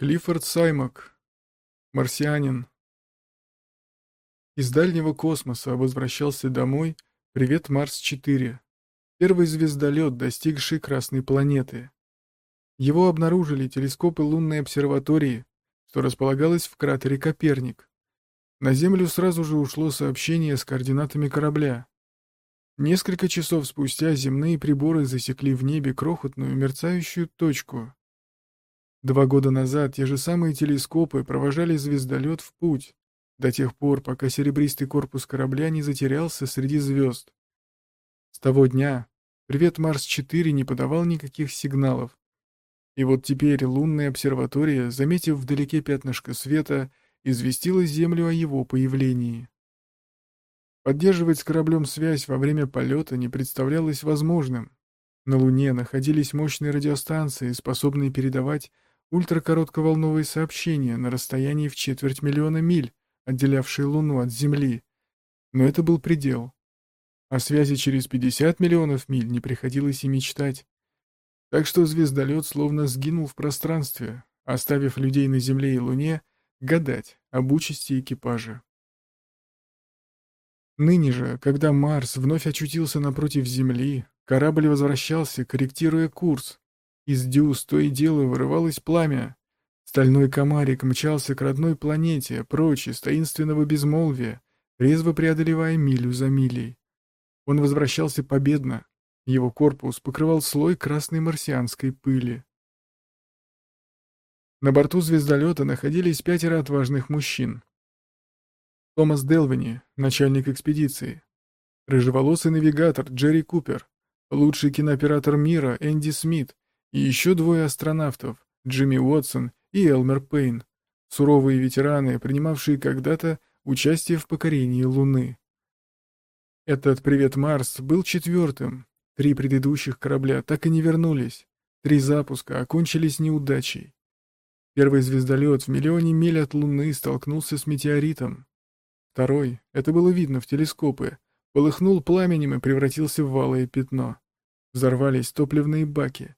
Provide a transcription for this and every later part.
Клиффорд Саймак. Марсианин. Из дальнего космоса возвращался домой «Привет, Марс-4», первый звездолет, достигший Красной планеты. Его обнаружили телескопы лунной обсерватории, что располагалось в кратере Коперник. На Землю сразу же ушло сообщение с координатами корабля. Несколько часов спустя земные приборы засекли в небе крохотную мерцающую точку — Два года назад те же самые телескопы провожали звездолет в путь, до тех пор, пока серебристый корпус корабля не затерялся среди звезд. С того дня «Привет, Марс-4» не подавал никаких сигналов. И вот теперь лунная обсерватория, заметив вдалеке пятнышко света, известила Землю о его появлении. Поддерживать с кораблем связь во время полета не представлялось возможным. На Луне находились мощные радиостанции, способные передавать ультракоротковолновые сообщения на расстоянии в четверть миллиона миль, отделявшие Луну от Земли. Но это был предел. О связи через 50 миллионов миль не приходилось и мечтать. Так что звездолет словно сгинул в пространстве, оставив людей на Земле и Луне гадать об участи экипажа. Ныне же, когда Марс вновь очутился напротив Земли, корабль возвращался, корректируя курс, из дюз то и дело вырывалось пламя. Стальной комарик мчался к родной планете, прочь из таинственного безмолвия, резво преодолевая милю за милей. Он возвращался победно. Его корпус покрывал слой красной марсианской пыли. На борту звездолета находились пятеро отважных мужчин. Томас Делвини, начальник экспедиции. Рыжеволосый навигатор Джерри Купер. Лучший кинооператор мира Энди Смит и еще двое астронавтов, Джимми Уотсон и Элмер Пейн, суровые ветераны, принимавшие когда-то участие в покорении Луны. Этот «Привет, Марс» был четвертым. Три предыдущих корабля так и не вернулись. Три запуска окончились неудачей. Первый звездолет в миллионе миль от Луны столкнулся с метеоритом. Второй, это было видно в телескопы, полыхнул пламенем и превратился в валое пятно. Взорвались топливные баки.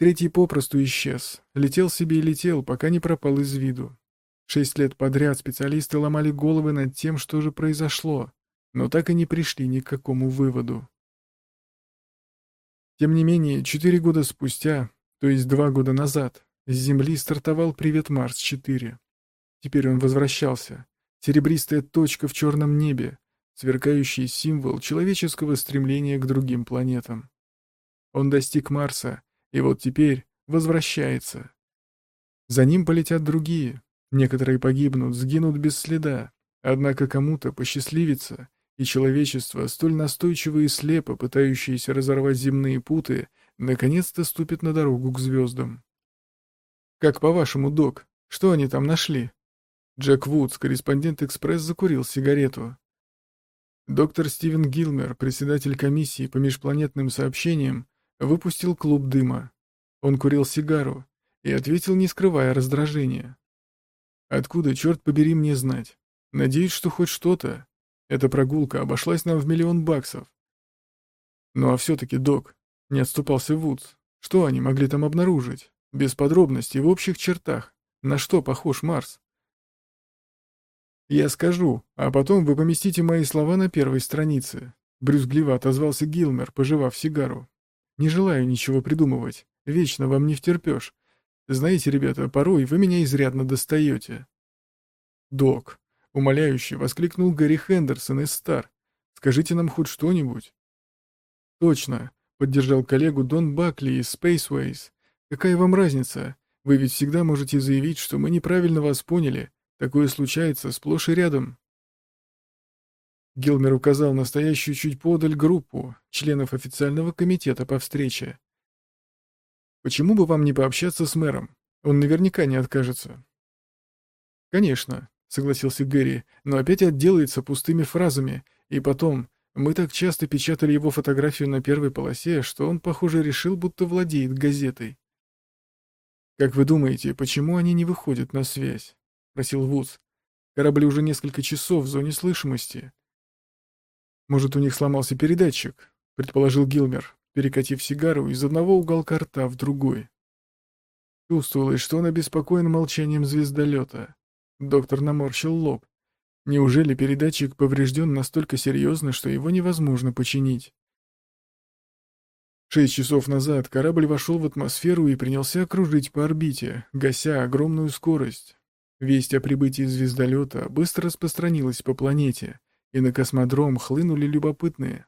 Третий попросту исчез. Летел себе и летел, пока не пропал из виду. Шесть лет подряд специалисты ломали головы над тем, что же произошло, но так и не пришли ни к какому выводу. Тем не менее, четыре года спустя, то есть два года назад, с Земли стартовал «Привет, Марс-4». Теперь он возвращался. Серебристая точка в черном небе, сверкающий символ человеческого стремления к другим планетам. Он достиг Марса и вот теперь возвращается. За ним полетят другие. Некоторые погибнут, сгинут без следа. Однако кому-то посчастливится, и человечество, столь настойчиво и слепо пытающееся разорвать земные путы, наконец-то ступит на дорогу к звездам. «Как по-вашему, док, что они там нашли?» Джек Вудс, корреспондент «Экспресс», закурил сигарету. Доктор Стивен Гилмер, председатель комиссии по межпланетным сообщениям, Выпустил клуб дыма. Он курил сигару и ответил, не скрывая раздражения. «Откуда, черт побери, мне знать? Надеюсь, что хоть что-то. Эта прогулка обошлась нам в миллион баксов». «Ну а все-таки, док», — не отступался Вудс, — «что они могли там обнаружить? Без подробностей, в общих чертах. На что похож Марс?» «Я скажу, а потом вы поместите мои слова на первой странице», — брюзгливо отозвался Гилмер, пожевав сигару. Не желаю ничего придумывать. Вечно вам не втерпешь. Знаете, ребята, порой вы меня изрядно достаете. Док, умоляюще воскликнул Гарри Хендерсон из Стар. Скажите нам хоть что-нибудь. Точно, поддержал коллегу Дон Бакли из Spaceways. Какая вам разница? Вы ведь всегда можете заявить, что мы неправильно вас поняли. Такое случается сплошь и рядом. Гилмер указал настоящую чуть подаль группу членов официального комитета по встрече. «Почему бы вам не пообщаться с мэром? Он наверняка не откажется». «Конечно», — согласился Гэри, но опять отделается пустыми фразами. И потом, мы так часто печатали его фотографию на первой полосе, что он, похоже, решил, будто владеет газетой. «Как вы думаете, почему они не выходят на связь?» — спросил Вудс. «Корабли уже несколько часов в зоне слышимости. «Может, у них сломался передатчик?» — предположил Гилмер, перекатив сигару из одного уголка рта в другой. Чувствовалось, что он обеспокоен молчанием звездолета. Доктор наморщил лоб. Неужели передатчик поврежден настолько серьезно, что его невозможно починить? Шесть часов назад корабль вошел в атмосферу и принялся кружить по орбите, гася огромную скорость. Весть о прибытии звездолета быстро распространилась по планете, и на космодром хлынули любопытные.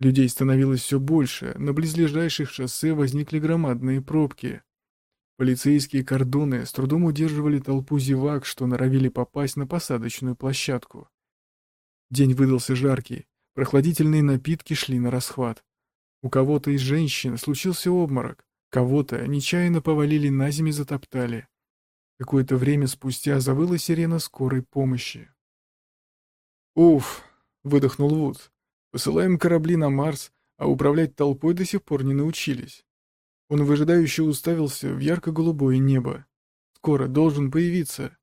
Людей становилось все больше, на близлежащих шоссе возникли громадные пробки. Полицейские кордоны с трудом удерживали толпу зевак, что норовили попасть на посадочную площадку. День выдался жаркий, прохладительные напитки шли на расхват. У кого-то из женщин случился обморок, кого-то нечаянно повалили на землю и затоптали. Какое-то время спустя завыла сирена скорой помощи. «Уф!» — выдохнул Вудс. «Посылаем корабли на Марс, а управлять толпой до сих пор не научились». Он выжидающе уставился в ярко-голубое небо. «Скоро должен появиться».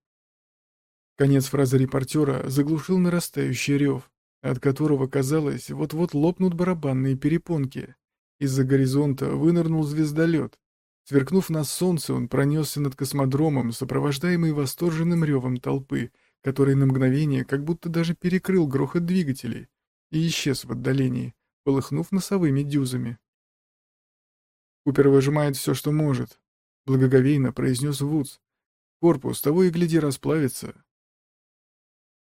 Конец фразы репортера заглушил нарастающий рев от которого, казалось, вот-вот лопнут барабанные перепонки. Из-за горизонта вынырнул звездолет. Сверкнув на солнце, он пронесся над космодромом, сопровождаемый восторженным ревом толпы, который на мгновение как будто даже перекрыл грохот двигателей и исчез в отдалении, полыхнув носовыми дюзами. Купер выжимает все, что может, — благоговейно произнес Вудс. Корпус того и гляди расплавится,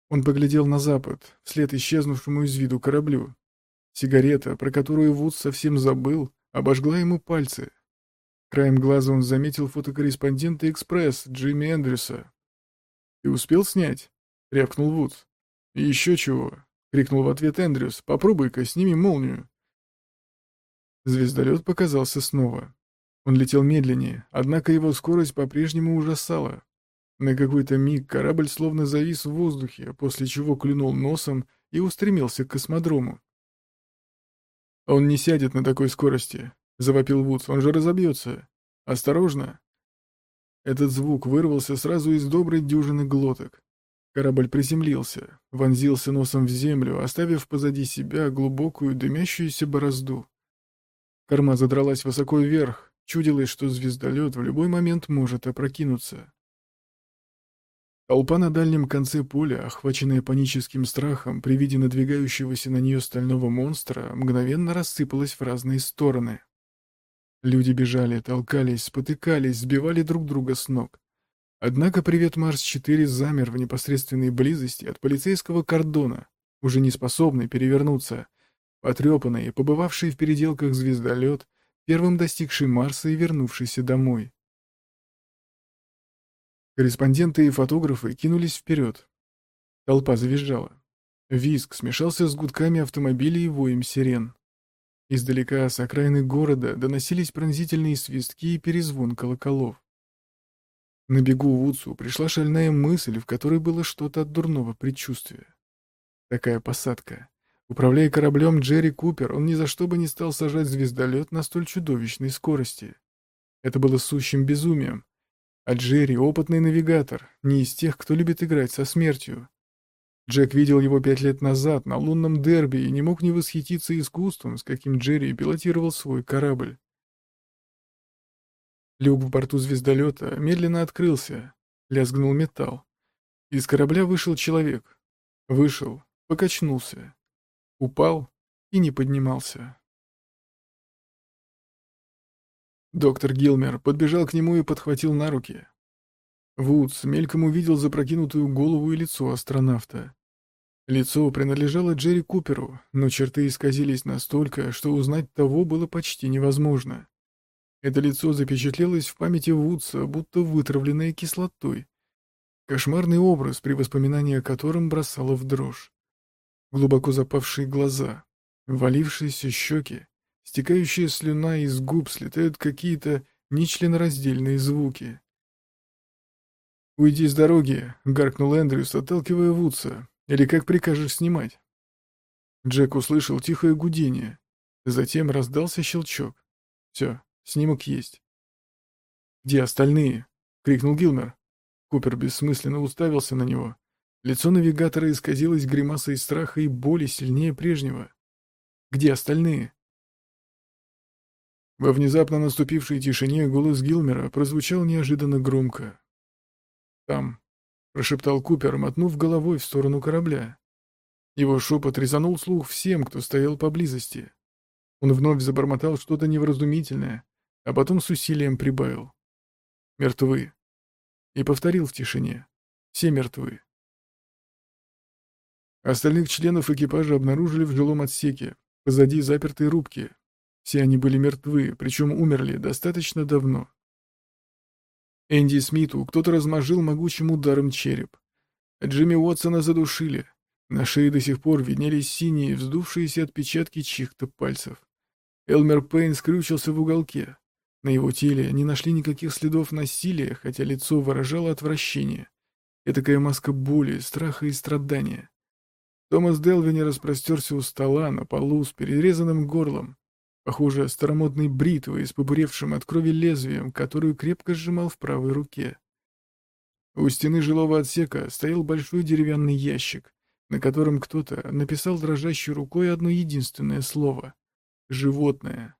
он поглядел на запад, вслед исчезнувшему из виду кораблю. Сигарета, про которую Вуд совсем забыл, обожгла ему пальцы. Краем глаза он заметил фотокорреспондента «Экспресс» Джимми Эндрюса. «Ты успел снять?» — рявкнул Вудс. «И еще чего?» — крикнул в ответ Эндрюс. «Попробуй-ка, сними молнию». Звездолет показался снова. Он летел медленнее, однако его скорость по-прежнему ужасала. На какой-то миг корабль словно завис в воздухе, после чего клюнул носом и устремился к космодрому. «Он не сядет на такой скорости», — завопил Вудс, — «он же разобьется. Осторожно!» Этот звук вырвался сразу из доброй дюжины глоток. Корабль приземлился, вонзился носом в землю, оставив позади себя глубокую дымящуюся борозду. Корма задралась высоко вверх, чудилось, что звездолет в любой момент может опрокинуться. Толпа на дальнем конце поля, охваченная паническим страхом при виде надвигающегося на нее стального монстра, мгновенно рассыпалась в разные стороны. Люди бежали, толкались, спотыкались, сбивали друг друга с ног. Однако привет Марс-4 замер в непосредственной близости от полицейского кордона, уже не способный перевернуться, потрепанный, побывавший в переделках звездолет, первым достигший Марса и вернувшийся домой. Корреспонденты и фотографы кинулись вперед. Толпа завизжала. Визг смешался с гудками автомобилей и воем сирен. Издалека, с окраины города, доносились пронзительные свистки и перезвон колоколов. На бегу Вудсу пришла шальная мысль, в которой было что-то от дурного предчувствия. Такая посадка. Управляя кораблем Джерри Купер, он ни за что бы не стал сажать звездолет на столь чудовищной скорости. Это было сущим безумием, а Джерри — опытный навигатор, не из тех, кто любит играть со смертью. Джек видел его пять лет назад на лунном дерби и не мог не восхититься искусством, с каким Джерри пилотировал свой корабль. Люк в борту звездолета медленно открылся, лязгнул металл. Из корабля вышел человек. Вышел, покачнулся, упал и не поднимался. Доктор Гилмер подбежал к нему и подхватил на руки. Вудс мельком увидел запрокинутую голову и лицо астронавта. Лицо принадлежало Джерри Куперу, но черты исказились настолько, что узнать того было почти невозможно. Это лицо запечатлелось в памяти Вудса, будто вытравленное кислотой. Кошмарный образ, при воспоминании о котором бросало в дрожь. Глубоко запавшие глаза, валившиеся щеки, Стекающая слюна из губ слетают какие-то нечленораздельные звуки. «Уйди с дороги», — гаркнул Эндрюс, отталкивая Вудса. «Или как прикажешь снимать?» Джек услышал тихое гудение. Затем раздался щелчок. «Все, снимок есть». «Где остальные?» — крикнул Гилмер. Купер бессмысленно уставился на него. Лицо навигатора исказилось гримасой страха и боли сильнее прежнего. «Где остальные?» Во внезапно наступившей тишине голос Гилмера прозвучал неожиданно громко. «Там», — прошептал Купер, мотнув головой в сторону корабля. Его шепот резанул слух всем, кто стоял поблизости. Он вновь забормотал что-то невразумительное, а потом с усилием прибавил. «Мертвы». И повторил в тишине. «Все мертвы». Остальных членов экипажа обнаружили в жилом отсеке, позади запертой рубки, все они были мертвы, причем умерли достаточно давно. Энди Смиту кто-то размажил могучим ударом череп. Джимми Уотсона задушили. На шее до сих пор виднелись синие, вздувшиеся отпечатки чьих-то пальцев. Элмер Пейн скрючился в уголке. На его теле не нашли никаких следов насилия, хотя лицо выражало отвращение. Этакая маска боли, страха и страдания. Томас Делвини распростерся у стола на полу с перерезанным горлом, похоже, старомодной бритвой с побуревшим от крови лезвием, которую крепко сжимал в правой руке. У стены жилого отсека стоял большой деревянный ящик, на котором кто-то написал дрожащей рукой одно единственное слово — «животное».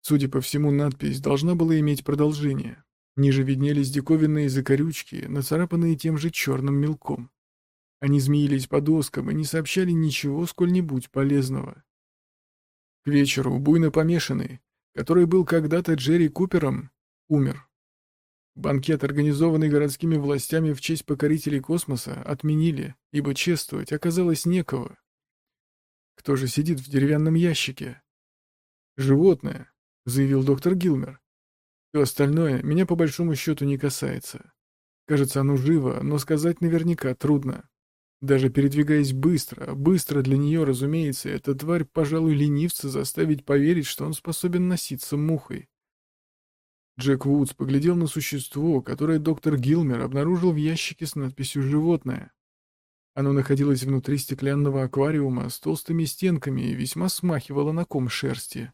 Судя по всему, надпись должна была иметь продолжение. Ниже виднелись диковинные закорючки, нацарапанные тем же черным мелком. Они змеились по доскам и не сообщали ничего сколь-нибудь полезного. Вечеру буйно помешанный, который был когда-то Джерри Купером, умер. Банкет, организованный городскими властями в честь покорителей космоса, отменили, ибо чествовать оказалось некого. Кто же сидит в деревянном ящике? Животное, заявил доктор Гилмер. Все остальное меня по большому счету не касается. Кажется, оно живо, но сказать наверняка трудно. Даже передвигаясь быстро, быстро для нее, разумеется, эта тварь, пожалуй, ленивца заставить поверить, что он способен носиться мухой. Джек Вудс поглядел на существо, которое доктор Гилмер обнаружил в ящике с надписью «Животное». Оно находилось внутри стеклянного аквариума с толстыми стенками и весьма смахивало на ком шерсти.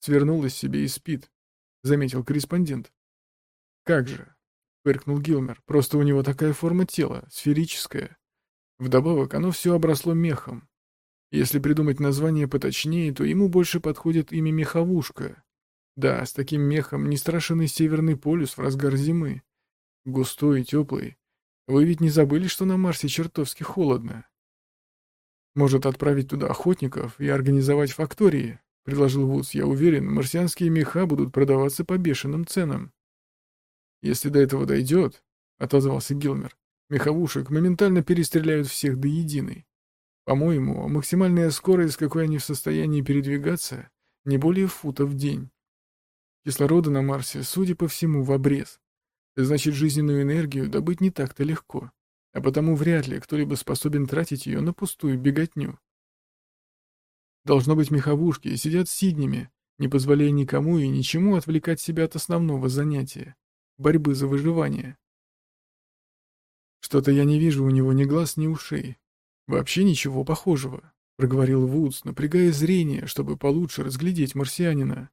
«Свернулось себе и спит», — заметил корреспондент. «Как же, фыркнул Гилмер. «Просто у него такая форма тела, сферическая. Вдобавок, оно все обросло мехом. Если придумать название поточнее, то ему больше подходит имя Меховушка. Да, с таким мехом не страшен и Северный полюс в разгар зимы. Густой и теплый. Вы ведь не забыли, что на Марсе чертовски холодно? Может, отправить туда охотников и организовать фактории?» — предложил Вудс. «Я уверен, марсианские меха будут продаваться по бешеным ценам». «Если до этого дойдет», — отозвался Гилмер, — «меховушек моментально перестреляют всех до единой. По-моему, максимальная скорость, какой они в состоянии передвигаться, не более фута в день. Кислорода на Марсе, судя по всему, в обрез. Значит, жизненную энергию добыть не так-то легко, а потому вряд ли кто-либо способен тратить ее на пустую беготню. Должно быть, меховушки сидят сиднями, не позволяя никому и ничему отвлекать себя от основного занятия борьбы за выживание. Что-то я не вижу у него ни глаз, ни ушей. Вообще ничего похожего, проговорил Вудс, напрягая зрение, чтобы получше разглядеть марсианина.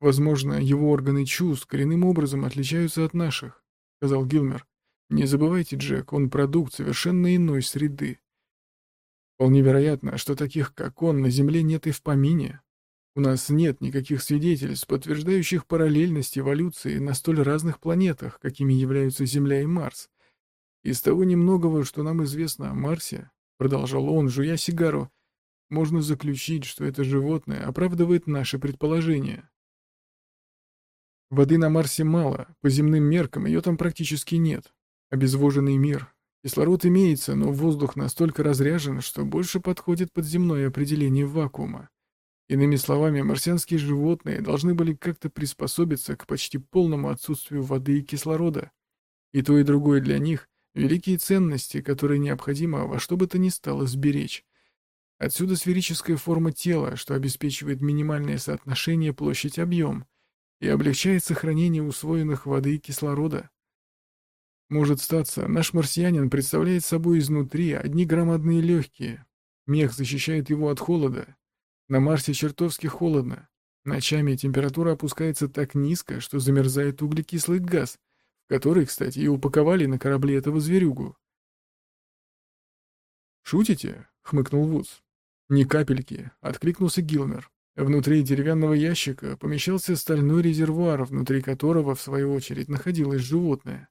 Возможно, его органы чувств коренным образом отличаются от наших, сказал Гилмер. Не забывайте, Джек, он продукт совершенно иной среды. Вполне вероятно, что таких, как он, на Земле нет и в помине. У нас нет никаких свидетельств, подтверждающих параллельность эволюции на столь разных планетах, какими являются Земля и Марс. Из того немногого, что нам известно о Марсе, продолжал он, жуя сигару, можно заключить, что это животное оправдывает наши предположения. Воды на Марсе мало, по земным меркам ее там практически нет. Обезвоженный мир. Кислород имеется, но воздух настолько разряжен, что больше подходит под земное определение вакуума. Иными словами, марсианские животные должны были как-то приспособиться к почти полному отсутствию воды и кислорода. И то, и другое для них — великие ценности, которые необходимо во что бы то ни стало сберечь. Отсюда сферическая форма тела, что обеспечивает минимальное соотношение площадь-объем и облегчает сохранение усвоенных воды и кислорода. Может статься, наш марсианин представляет собой изнутри одни громадные легкие. Мех защищает его от холода, на Марсе чертовски холодно. Ночами температура опускается так низко, что замерзает углекислый газ, в который, кстати, и упаковали на корабле этого зверюгу. «Шутите?» — хмыкнул Вудс. «Ни капельки», — откликнулся Гилмер. Внутри деревянного ящика помещался стальной резервуар, внутри которого, в свою очередь, находилось животное.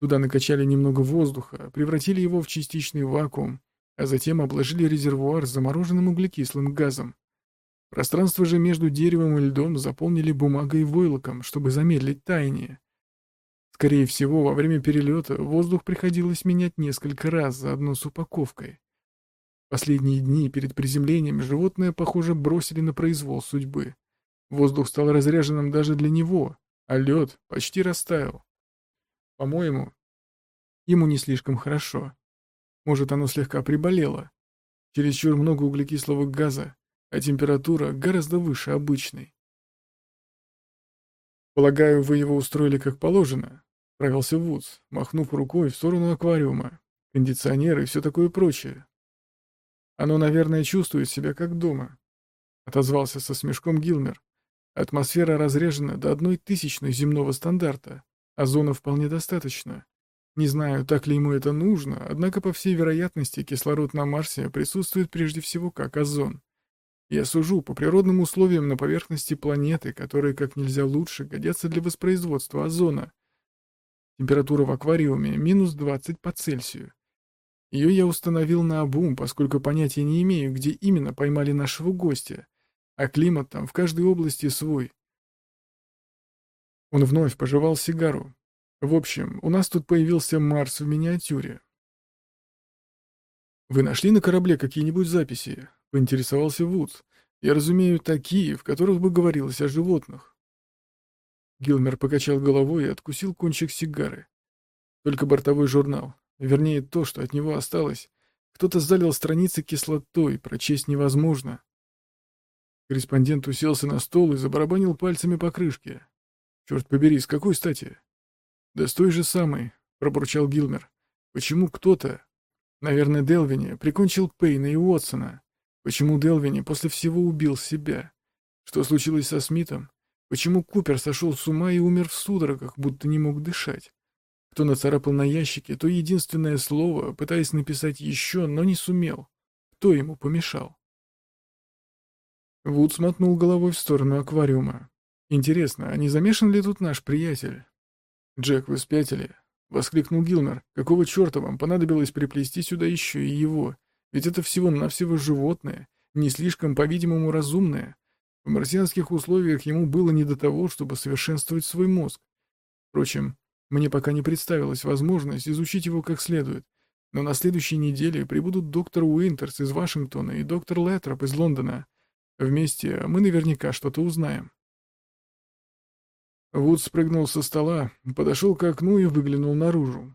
Туда накачали немного воздуха, превратили его в частичный вакуум, а затем обложили резервуар замороженным углекислым газом. Пространство же между деревом и льдом заполнили бумагой и войлоком, чтобы замедлить таяние. Скорее всего, во время перелета воздух приходилось менять несколько раз заодно с упаковкой. Последние дни перед приземлением животное, похоже, бросили на произвол судьбы. Воздух стал разряженным даже для него, а лед почти растаял. По-моему, ему не слишком хорошо. Может, оно слегка приболело. Чересчур много углекислого газа, а температура гораздо выше обычной. «Полагаю, вы его устроили как положено», — правился Вудс, махнув рукой в сторону аквариума. «Кондиционеры и все такое прочее. Оно, наверное, чувствует себя как дома», — отозвался со смешком Гилмер. «Атмосфера разрежена до одной тысячной земного стандарта. Озона вполне достаточно. Не знаю, так ли ему это нужно, однако, по всей вероятности, кислород на Марсе присутствует прежде всего как озон. Я сужу по природным условиям на поверхности планеты, которые как нельзя лучше годятся для воспроизводства озона. Температура в аквариуме минус 20 по Цельсию. Ее я установил на обум, поскольку понятия не имею, где именно поймали нашего гостя. А климат там в каждой области свой. Он вновь пожевал сигару. В общем, у нас тут появился Марс в миниатюре. «Вы нашли на корабле какие-нибудь записи?» — поинтересовался Вудс. «Я разумею, такие, в которых бы говорилось о животных». Гилмер покачал головой и откусил кончик сигары. Только бортовой журнал. Вернее, то, что от него осталось. Кто-то залил страницы кислотой, прочесть невозможно. Корреспондент уселся на стол и забарабанил пальцами по крышке. «Черт побери, с какой стати?» «Да с той же самой», — пробурчал Гилмер. «Почему кто-то, наверное, Делвини, прикончил Пейна и Уотсона? Почему Делвини после всего убил себя? Что случилось со Смитом? Почему Купер сошел с ума и умер в судорогах, будто не мог дышать? Кто нацарапал на ящике то единственное слово, пытаясь написать еще, но не сумел. Кто ему помешал? Вуд смотнул головой в сторону аквариума. Интересно, а не замешан ли тут наш приятель? Джек, вы спятили? Воскликнул Гилмер. Какого черта вам понадобилось приплести сюда еще и его? Ведь это всего-навсего животное, не слишком, по-видимому, разумное. В марсианских условиях ему было не до того, чтобы совершенствовать свой мозг. Впрочем, мне пока не представилась возможность изучить его как следует, но на следующей неделе прибудут доктор Уинтерс из Вашингтона и доктор Леттроп из Лондона. Вместе мы наверняка что-то узнаем. Вуд спрыгнул со стола, подошел к окну и выглянул наружу.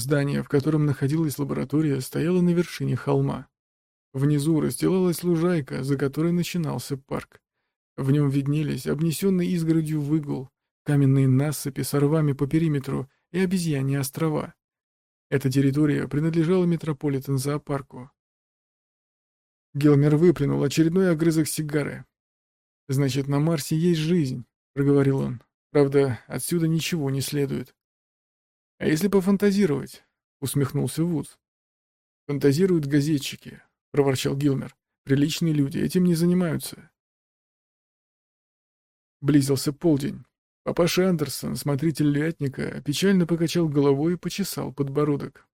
Здание, в котором находилась лаборатория, стояло на вершине холма. Внизу расстилалась лужайка, за которой начинался парк. В нем виднелись обнесенный изгородью выгул, каменные насыпи с рвами по периметру и обезьяньи острова. Эта территория принадлежала Метрополитен-зоопарку. Гелмер выплюнул очередной огрызок сигары. «Значит, на Марсе есть жизнь», — проговорил он. «Правда, отсюда ничего не следует». «А если пофантазировать?» — усмехнулся Вудс. «Фантазируют газетчики», — проворчал Гилмер. «Приличные люди этим не занимаются». Близился полдень. Папаша Андерсон, смотритель лятника, печально покачал головой и почесал подбородок.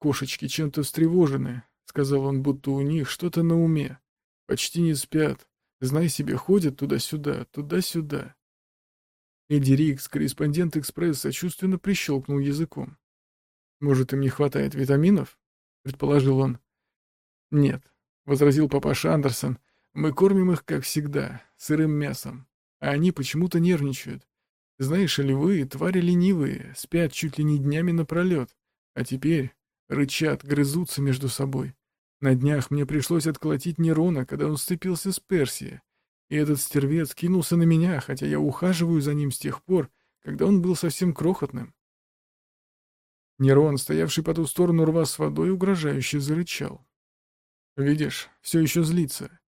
«Кошечки чем-то встревожены», — сказал он, будто у них что-то на уме. «Почти не спят. Знай себе, ходят туда-сюда, туда-сюда». Эдди Рикс, корреспондент «Экспресс», сочувственно прищелкнул языком. «Может, им не хватает витаминов?» — предположил он. «Нет», — возразил папаша Андерсон, — «мы кормим их, как всегда, сырым мясом а они почему-то нервничают. Знаешь ли вы, твари ленивые, спят чуть ли не днями напролет, а теперь рычат, грызутся между собой. На днях мне пришлось отколотить Нерона, когда он сцепился с Персией, и этот стервец кинулся на меня, хотя я ухаживаю за ним с тех пор, когда он был совсем крохотным. Нерон, стоявший по ту сторону рва с водой, угрожающе зарычал. «Видишь, все еще злится.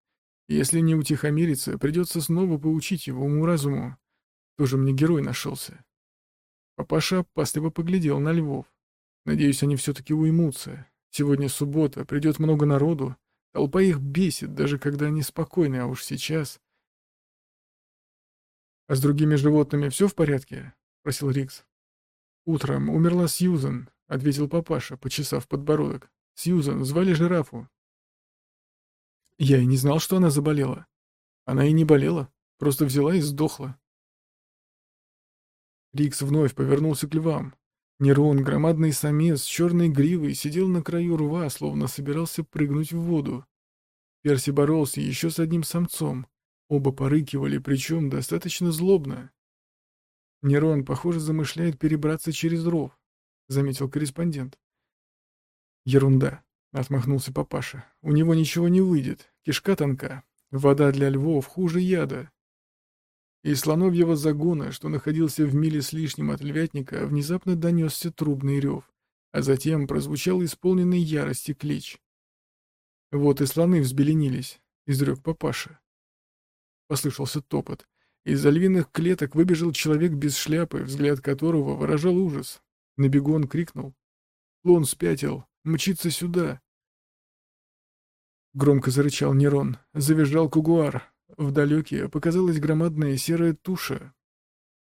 Если не утихомирится, придется снова поучить его уму-разуму. Тоже мне герой нашелся. Папаша опасливо поглядел на львов. Надеюсь, они все-таки уймутся. Сегодня суббота, придет много народу. Толпа их бесит, даже когда они спокойны, а уж сейчас... «А с другими животными все в порядке?» — спросил Рикс. «Утром умерла Сьюзан», — ответил папаша, почесав подбородок. «Сьюзан, звали жирафу». Я и не знал, что она заболела. Она и не болела, просто взяла и сдохла. Рикс вновь повернулся к львам. Нерон, громадный самец с черной гривой, сидел на краю рва, словно собирался прыгнуть в воду. Перси боролся еще с одним самцом. Оба порыкивали, причем достаточно злобно. «Нерон, похоже, замышляет перебраться через ров», — заметил корреспондент. «Ерунда», — отмахнулся папаша. «У него ничего не выйдет. Кишка тонка. Вода для львов хуже яда. Из слоновьего загона, что находился в миле с лишним от львятника, внезапно донесся трубный рев, а затем прозвучал исполненный ярости клич. «Вот и слоны взбеленились», — изрек папаша. Послышался топот. Из-за львиных клеток выбежал человек без шляпы, взгляд которого выражал ужас. На бегу он крикнул. «Слон спятил! Мчится сюда!» Громко зарычал Нерон. Завизжал кугуар. Вдалеке показалась громадная серая туша.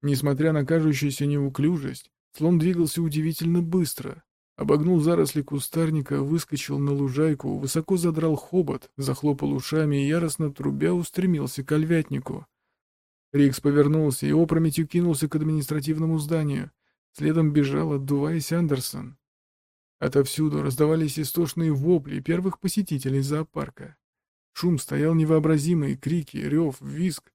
Несмотря на кажущуюся неуклюжесть, слон двигался удивительно быстро. Обогнул заросли кустарника, выскочил на лужайку, высоко задрал хобот, захлопал ушами и яростно трубя устремился к ольвятнику. Рикс повернулся и опрометью кинулся к административному зданию. Следом бежал, отдуваясь Андерсон. Отовсюду раздавались истошные вопли первых посетителей зоопарка. Шум стоял невообразимый, крики, рев, визг.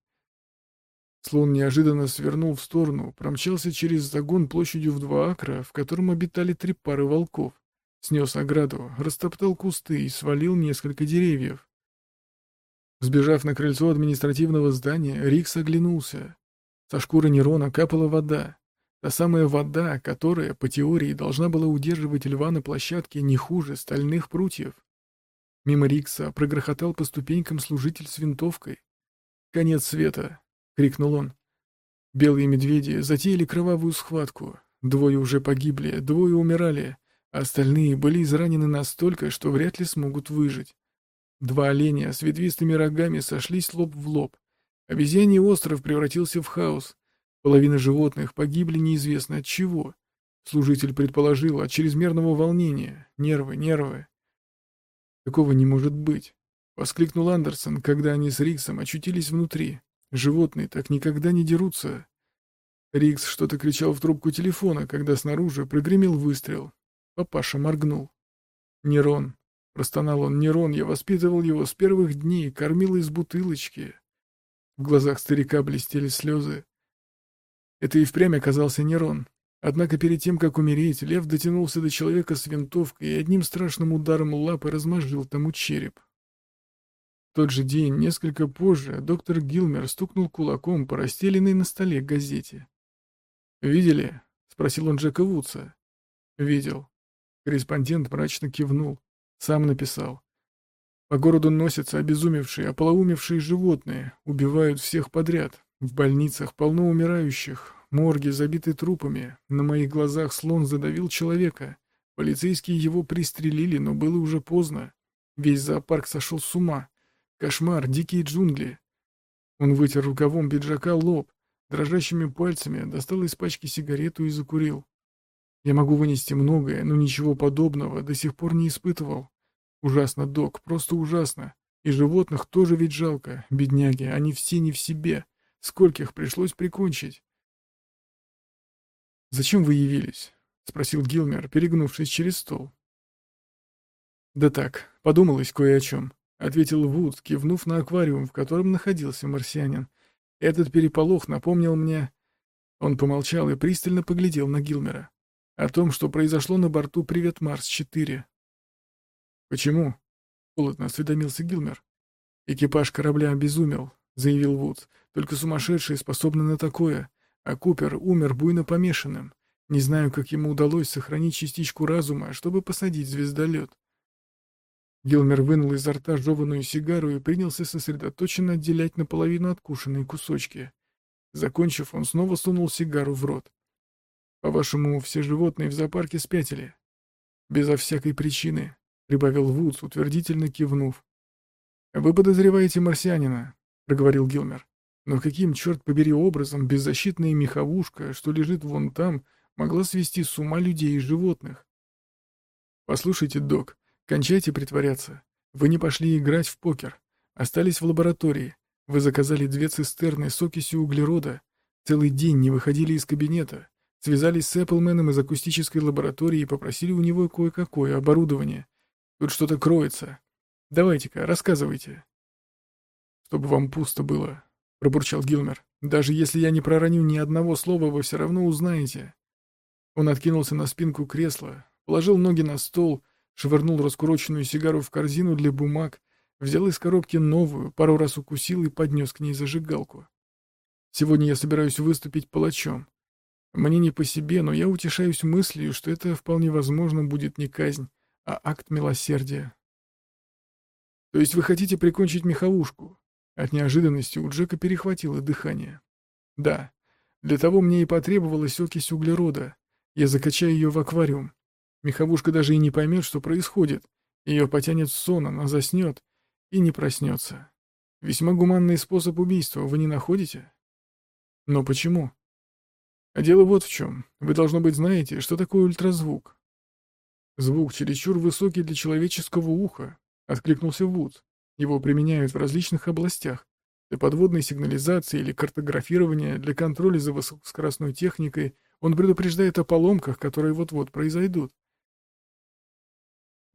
Слон неожиданно свернул в сторону, промчался через загон площадью в два акра, в котором обитали три пары волков, снес ограду, растоптал кусты и свалил несколько деревьев. Сбежав на крыльцо административного здания, Рикс оглянулся. Со шкуры Нерона капала вода. Та самая вода, которая, по теории, должна была удерживать льва на площадке не хуже стальных прутьев. Мимо Рикса прогрохотал по ступенькам служитель с винтовкой. «Конец света!» — крикнул он. Белые медведи затеяли кровавую схватку. Двое уже погибли, двое умирали, а остальные были изранены настолько, что вряд ли смогут выжить. Два оленя с ветвистыми рогами сошлись лоб в лоб. Обезьяний остров превратился в хаос. Половина животных погибли неизвестно от чего. Служитель предположил от чрезмерного волнения. Нервы, нервы. Такого не может быть. Воскликнул Андерсон, когда они с Риксом очутились внутри. Животные так никогда не дерутся. Рикс что-то кричал в трубку телефона, когда снаружи прогремел выстрел. Папаша моргнул. «Нерон», — простонал он, — «Нерон, я воспитывал его с первых дней, кормил из бутылочки». В глазах старика блестели слезы. Это и впрямь оказался Нерон. Однако перед тем, как умереть, лев дотянулся до человека с винтовкой и одним страшным ударом лапы размозжил тому череп. Тот же день, несколько позже, доктор Гилмер стукнул кулаком по расстеленной на столе газете. «Видели?» — спросил он Джека Вудса. «Видел». Корреспондент мрачно кивнул. Сам написал. По городу носятся обезумевшие, ополоумевшие животные, убивают всех подряд. В больницах полно умирающих, Морги забиты трупами. На моих глазах слон задавил человека. Полицейские его пристрелили, но было уже поздно. Весь зоопарк сошел с ума. Кошмар, дикие джунгли. Он вытер рукавом пиджака лоб, дрожащими пальцами достал из пачки сигарету и закурил. Я могу вынести многое, но ничего подобного до сих пор не испытывал. Ужасно, док, просто ужасно. И животных тоже ведь жалко, бедняги, они все не в себе. Скольких пришлось прикончить. «Зачем вы явились?» — спросил Гилмер, перегнувшись через стол. «Да так, подумалось кое о чем», — ответил Вуд, кивнув на аквариум, в котором находился марсианин. «Этот переполох напомнил мне...» Он помолчал и пристально поглядел на Гилмера. «О том, что произошло на борту «Привет, Марс-4». «Почему?» — холодно осведомился Гилмер. «Экипаж корабля обезумел», — заявил Вуд. «Только сумасшедшие способны на такое. А Купер умер буйно помешанным. Не знаю, как ему удалось сохранить частичку разума, чтобы посадить звездолет. Гилмер вынул изо рта жеванную сигару и принялся сосредоточенно отделять наполовину откушенные кусочки. Закончив, он снова сунул сигару в рот. «По-вашему, все животные в зоопарке спятили?» «Безо всякой причины», — прибавил Вудс, утвердительно кивнув. «Вы подозреваете марсианина», — проговорил Гилмер. «Но каким, черт побери, образом беззащитная меховушка, что лежит вон там, могла свести с ума людей и животных?» «Послушайте, док, кончайте притворяться. Вы не пошли играть в покер. Остались в лаборатории. Вы заказали две цистерны с окисью углерода. Целый день не выходили из кабинета. Связались с Эпплменом из акустической лаборатории и попросили у него кое-какое оборудование. Тут что-то кроется. Давайте-ка, рассказывайте. Чтобы вам пусто было, пробурчал Гилмер. Даже если я не пророню ни одного слова, вы все равно узнаете. Он откинулся на спинку кресла, положил ноги на стол, швырнул раскуроченную сигару в корзину для бумаг, взял из коробки новую, пару раз укусил и поднес к ней зажигалку. Сегодня я собираюсь выступить палачом. Мне не по себе, но я утешаюсь мыслью, что это вполне возможно будет не казнь, а акт милосердия. То есть вы хотите прикончить меховушку? От неожиданности у Джека перехватило дыхание. Да, для того мне и потребовалась окись углерода. Я закачаю ее в аквариум. Меховушка даже и не поймет, что происходит. Ее потянет в сон, она заснет и не проснется. Весьма гуманный способ убийства, вы не находите? Но почему? А дело вот в чем. Вы, должно быть, знаете, что такое ультразвук. Звук чересчур высокий для человеческого уха, откликнулся Вуд. Его применяют в различных областях. Для подводной сигнализации или картографирования, для контроля за высокоскоростной техникой. Он предупреждает о поломках, которые вот-вот произойдут.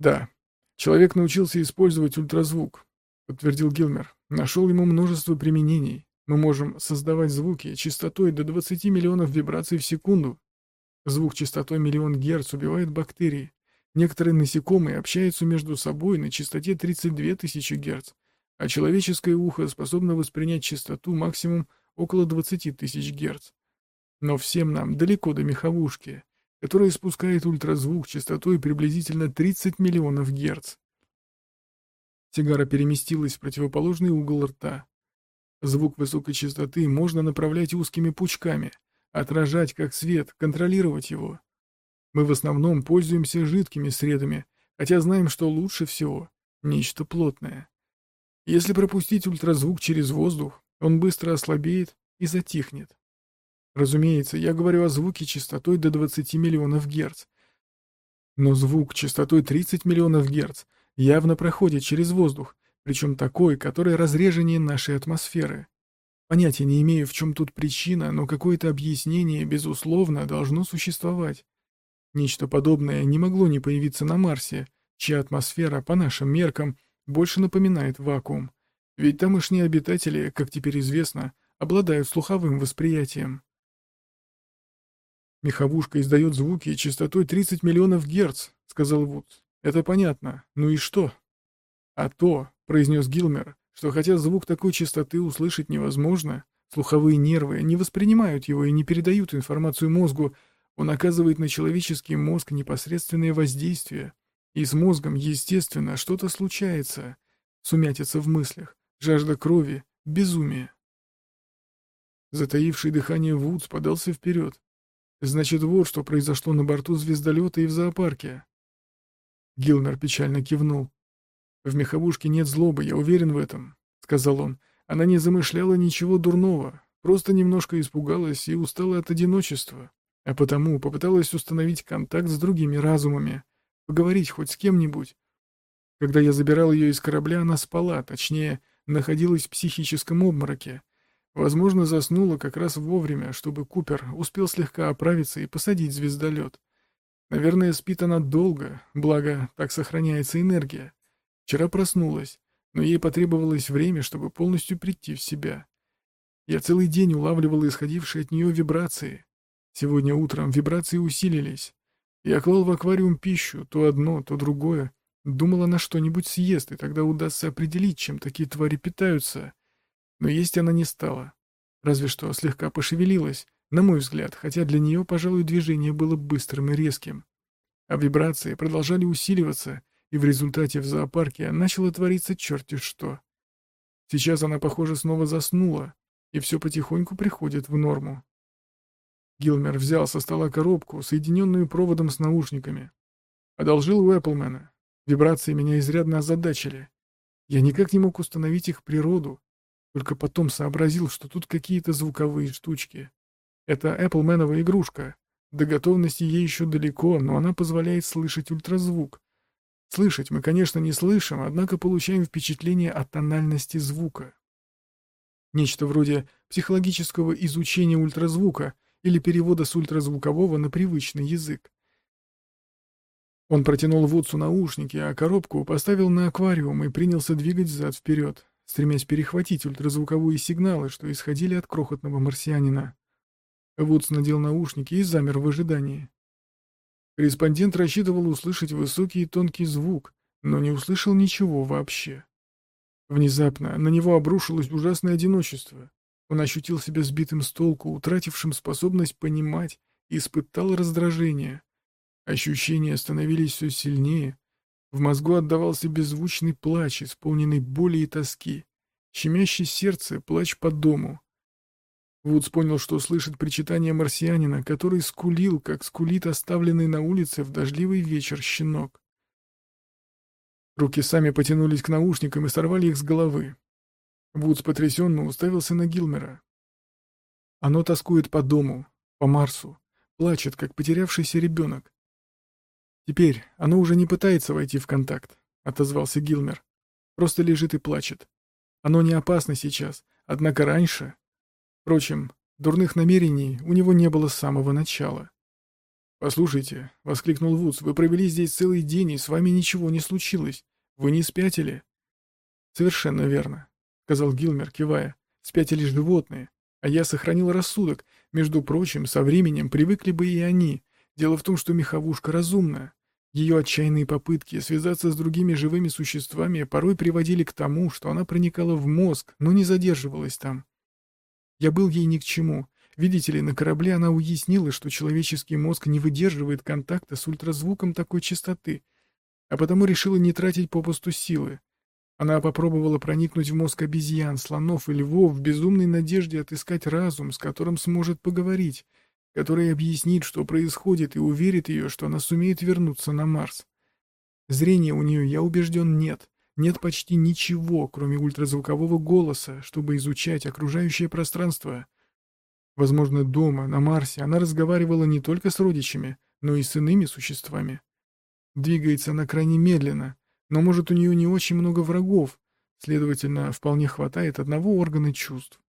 Да, человек научился использовать ультразвук, подтвердил Гилмер. Нашел ему множество применений. Мы можем создавать звуки частотой до 20 миллионов вибраций в секунду. Звук частотой миллион герц убивает бактерии. Некоторые насекомые общаются между собой на частоте 32 тысячи герц, а человеческое ухо способно воспринять частоту максимум около 20 тысяч герц. Но всем нам далеко до меховушки, которая испускает ультразвук частотой приблизительно 30 миллионов герц. Сигара переместилась в противоположный угол рта. Звук высокой частоты можно направлять узкими пучками, отражать как свет, контролировать его. Мы в основном пользуемся жидкими средами, хотя знаем, что лучше всего нечто плотное. Если пропустить ультразвук через воздух, он быстро ослабеет и затихнет. Разумеется, я говорю о звуке частотой до 20 миллионов герц. Но звук частотой 30 миллионов герц явно проходит через воздух, причем такой, который разреженнее нашей атмосферы. Понятия не имею, в чем тут причина, но какое-то объяснение, безусловно, должно существовать. Нечто подобное не могло не появиться на Марсе, чья атмосфера, по нашим меркам, больше напоминает вакуум. Ведь тамошние обитатели, как теперь известно, обладают слуховым восприятием. «Меховушка издает звуки частотой 30 миллионов герц», — сказал Вуд. «Это понятно. Ну и что?» «А то, произнес Гилмер, что хотя звук такой частоты услышать невозможно, слуховые нервы не воспринимают его и не передают информацию мозгу, он оказывает на человеческий мозг непосредственное воздействие. И с мозгом, естественно, что-то случается. Сумятица в мыслях, жажда крови, безумие. Затаивший дыхание Вудс подался вперед. Значит, вот что произошло на борту звездолета и в зоопарке. Гилмер печально кивнул. «В меховушке нет злобы, я уверен в этом», — сказал он. «Она не замышляла ничего дурного, просто немножко испугалась и устала от одиночества, а потому попыталась установить контакт с другими разумами, поговорить хоть с кем-нибудь. Когда я забирал ее из корабля, она спала, точнее, находилась в психическом обмороке. Возможно, заснула как раз вовремя, чтобы Купер успел слегка оправиться и посадить звездолет. Наверное, спит она долго, благо так сохраняется энергия. Вчера проснулась, но ей потребовалось время, чтобы полностью прийти в себя. Я целый день улавливал исходившие от нее вибрации. Сегодня утром вибрации усилились. Я клал в аквариум пищу, то одно, то другое. Думала, на что-нибудь съест, и тогда удастся определить, чем такие твари питаются. Но есть она не стала. Разве что слегка пошевелилась, на мой взгляд, хотя для нее, пожалуй, движение было быстрым и резким. А вибрации продолжали усиливаться, и в результате в зоопарке начало твориться черти что. Сейчас она, похоже, снова заснула, и все потихоньку приходит в норму. Гилмер взял со стола коробку, соединенную проводом с наушниками. Одолжил у Эпплмена. Вибрации меня изрядно озадачили. Я никак не мог установить их природу, только потом сообразил, что тут какие-то звуковые штучки. Это Applemanова игрушка. До готовности ей еще далеко, но она позволяет слышать ультразвук. Слышать мы, конечно, не слышим, однако получаем впечатление от тональности звука. Нечто вроде психологического изучения ультразвука или перевода с ультразвукового на привычный язык. Он протянул Вудсу наушники, а коробку поставил на аквариум и принялся двигать зад-вперед, стремясь перехватить ультразвуковые сигналы, что исходили от крохотного марсианина. Вудс надел наушники и замер в ожидании. Корреспондент рассчитывал услышать высокий и тонкий звук, но не услышал ничего вообще. Внезапно на него обрушилось ужасное одиночество. Он ощутил себя сбитым с толку, утратившим способность понимать, испытал раздражение. Ощущения становились все сильнее. В мозгу отдавался беззвучный плач, исполненный боли и тоски. Щемящий сердце, плач по дому. Вудс понял, что слышит причитание марсианина, который скулил, как скулит оставленный на улице в дождливый вечер щенок. Руки сами потянулись к наушникам и сорвали их с головы. Вудс потрясенно уставился на Гилмера. Оно тоскует по дому, по Марсу, плачет, как потерявшийся ребенок. «Теперь оно уже не пытается войти в контакт», — отозвался Гилмер. «Просто лежит и плачет. Оно не опасно сейчас, однако раньше...» Впрочем, дурных намерений у него не было с самого начала. «Послушайте», — воскликнул Вудс, — «вы провели здесь целый день, и с вами ничего не случилось. Вы не спятили?» «Совершенно верно», — сказал Гилмер, кивая. «Спятили животные, а я сохранил рассудок. Между прочим, со временем привыкли бы и они. Дело в том, что меховушка разумна. Ее отчаянные попытки связаться с другими живыми существами порой приводили к тому, что она проникала в мозг, но не задерживалась там. Я был ей ни к чему. Видите ли, на корабле она уяснила, что человеческий мозг не выдерживает контакта с ультразвуком такой частоты, а потому решила не тратить попусту силы. Она попробовала проникнуть в мозг обезьян, слонов и львов в безумной надежде отыскать разум, с которым сможет поговорить, который объяснит, что происходит, и уверит ее, что она сумеет вернуться на Марс. Зрения у нее, я убежден, нет. Нет почти ничего, кроме ультразвукового голоса, чтобы изучать окружающее пространство. Возможно, дома, на Марсе, она разговаривала не только с родичами, но и с иными существами. Двигается она крайне медленно, но, может, у нее не очень много врагов, следовательно, вполне хватает одного органа чувств.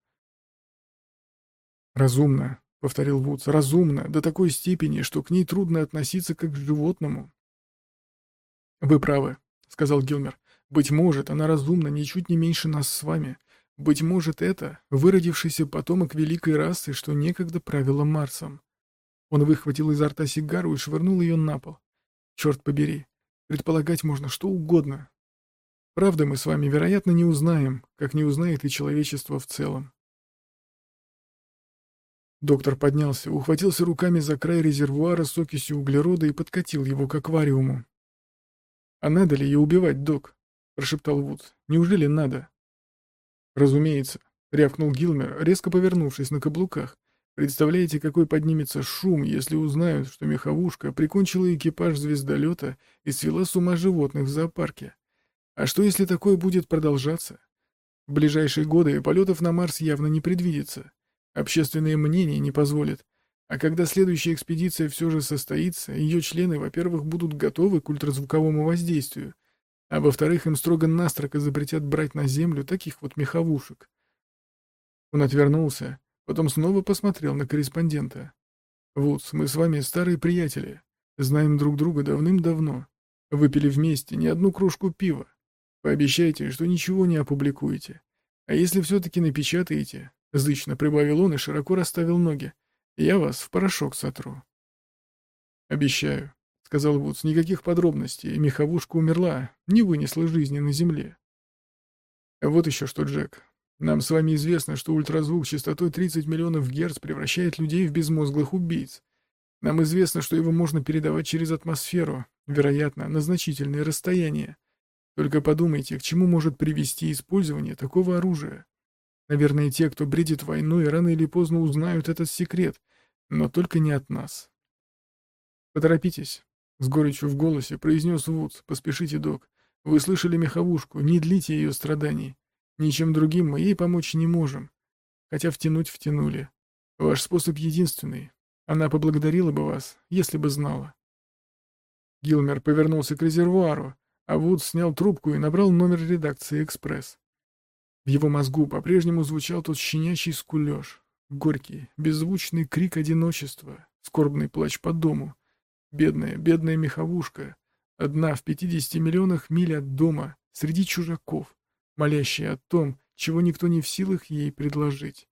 «Разумно», — повторил Вудс, — «разумно, до такой степени, что к ней трудно относиться как к животному». «Вы правы», — сказал Гилмер. Быть может, она разумна ничуть не меньше нас с вами. Быть может, это выродившийся потомок великой расы, что некогда правила Марсом. Он выхватил изо рта сигару и швырнул ее на пол. Черт побери, предполагать можно что угодно. Правда мы с вами, вероятно, не узнаем, как не узнает и человечество в целом. Доктор поднялся, ухватился руками за край резервуара с окисью углерода и подкатил его к аквариуму. «А надо ли ее убивать, док?» — прошептал Вудс. «Неужели надо?» «Разумеется», — рявкнул Гилмер, резко повернувшись на каблуках. «Представляете, какой поднимется шум, если узнают, что меховушка прикончила экипаж звездолета и свела с ума животных в зоопарке? А что, если такое будет продолжаться? В ближайшие годы полетов на Марс явно не предвидится. Общественное мнение не позволит. А когда следующая экспедиция все же состоится, ее члены, во-первых, будут готовы к ультразвуковому воздействию, а во-вторых, им строго-настрого запретят брать на землю таких вот меховушек. Он отвернулся, потом снова посмотрел на корреспондента. «Вудс, мы с вами старые приятели, знаем друг друга давным-давно, выпили вместе не одну кружку пива. Пообещайте, что ничего не опубликуете. А если все-таки напечатаете, — зычно прибавил он и широко расставил ноги, — я вас в порошок сотру». «Обещаю», сказал Вудс. «Никаких подробностей. Меховушка умерла, не вынесла жизни на Земле». «Вот еще что, Джек. Нам с вами известно, что ультразвук частотой 30 миллионов герц превращает людей в безмозглых убийц. Нам известно, что его можно передавать через атмосферу, вероятно, на значительные расстояния. Только подумайте, к чему может привести использование такого оружия. Наверное, те, кто бредит войной, рано или поздно узнают этот секрет, но только не от нас. Поторопитесь, с горечью в голосе произнес Вудс. «Поспешите, док. Вы слышали меховушку, не длите ее страданий. Ничем другим мы ей помочь не можем. Хотя втянуть втянули. Ваш способ единственный. Она поблагодарила бы вас, если бы знала. Гилмер повернулся к резервуару, а Вуд снял трубку и набрал номер редакции «Экспресс». В его мозгу по-прежнему звучал тот щенячий скулеж, горький, беззвучный крик одиночества, скорбный плач по дому. Бедная, бедная меховушка, одна в 50 миллионах миль от дома, среди чужаков, молящая о том, чего никто не в силах ей предложить.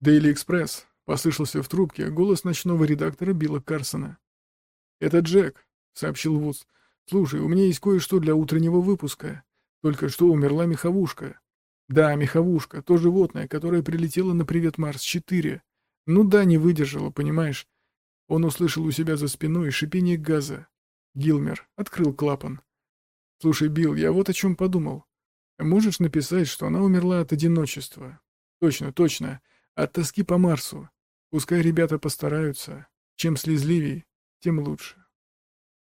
«Дейли Экспресс», — послышался в трубке голос ночного редактора Билла Карсона. «Это Джек», — сообщил Вудс. «Слушай, у меня есть кое-что для утреннего выпуска. Только что умерла меховушка. Да, меховушка, то животное, которое прилетело на «Привет, Марс-4». Ну да, не выдержало, понимаешь? Он услышал у себя за спиной шипение газа. Гилмер открыл клапан. «Слушай, Билл, я вот о чем подумал. Можешь написать, что она умерла от одиночества? Точно, точно. От тоски по Марсу. Пускай ребята постараются. Чем слезливей, тем лучше».